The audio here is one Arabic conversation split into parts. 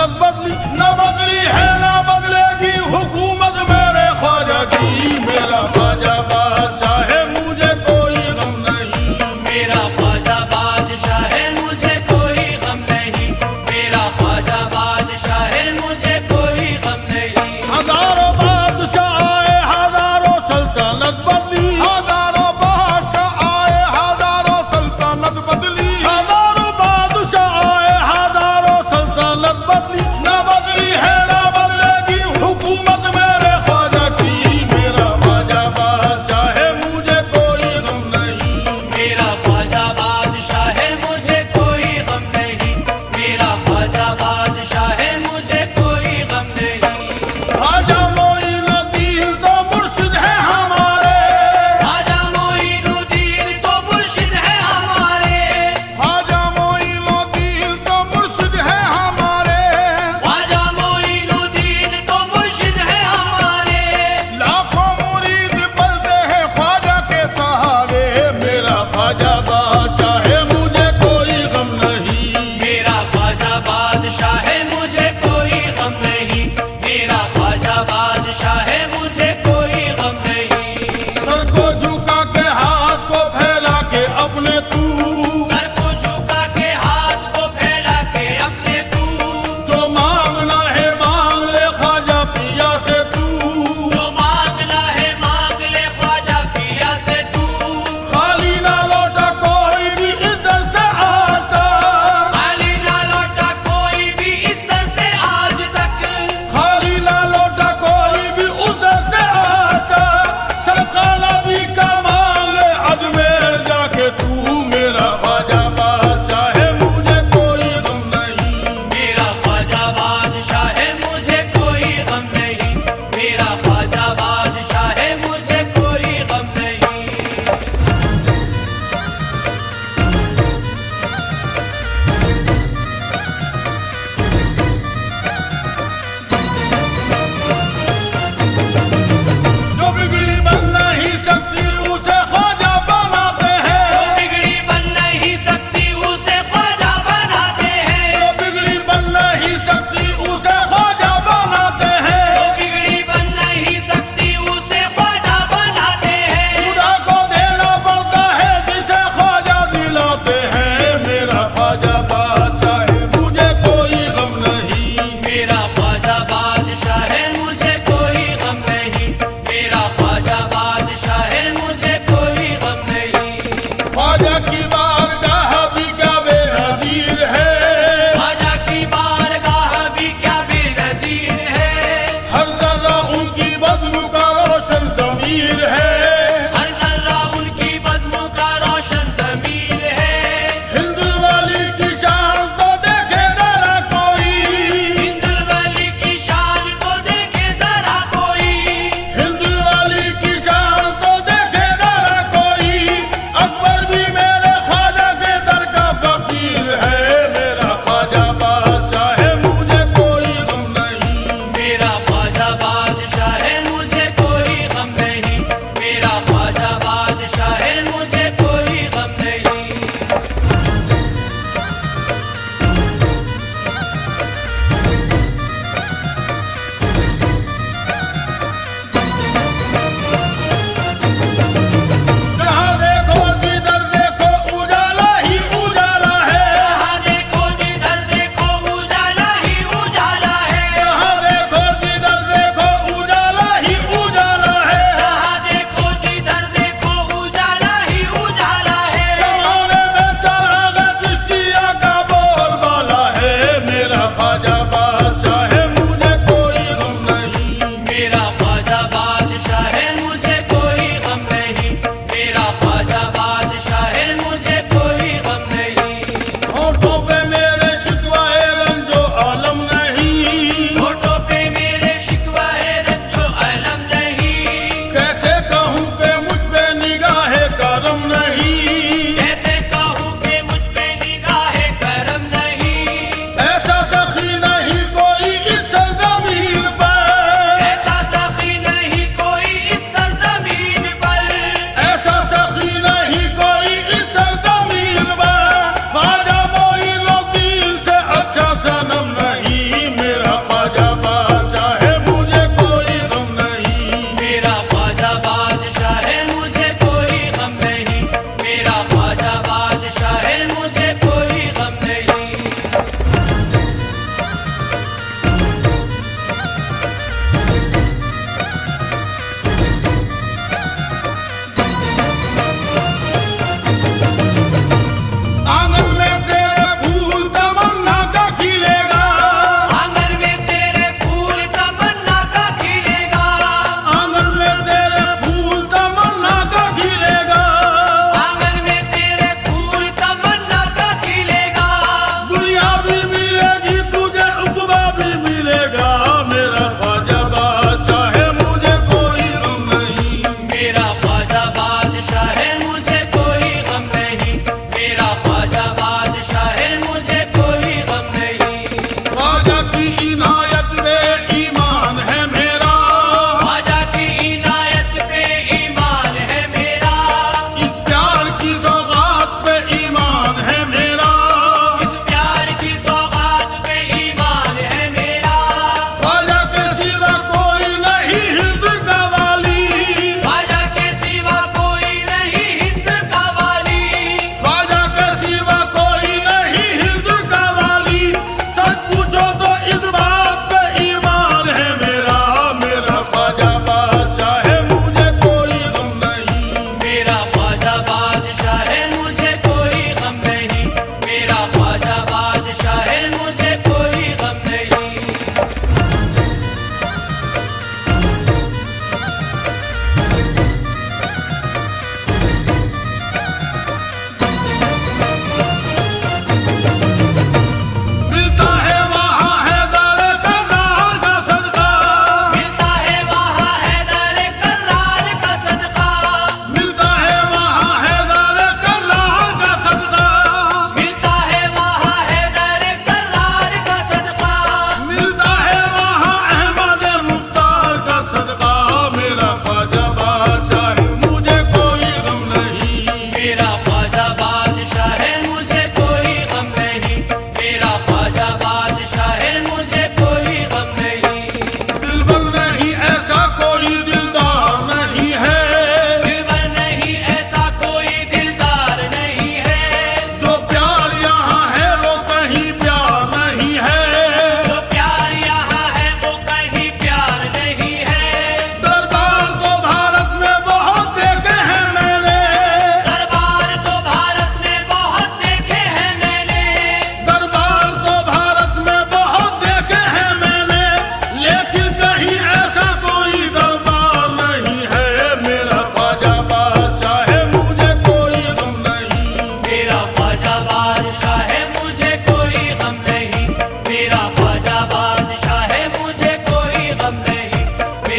نبضني نبضني حيلة.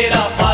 get up.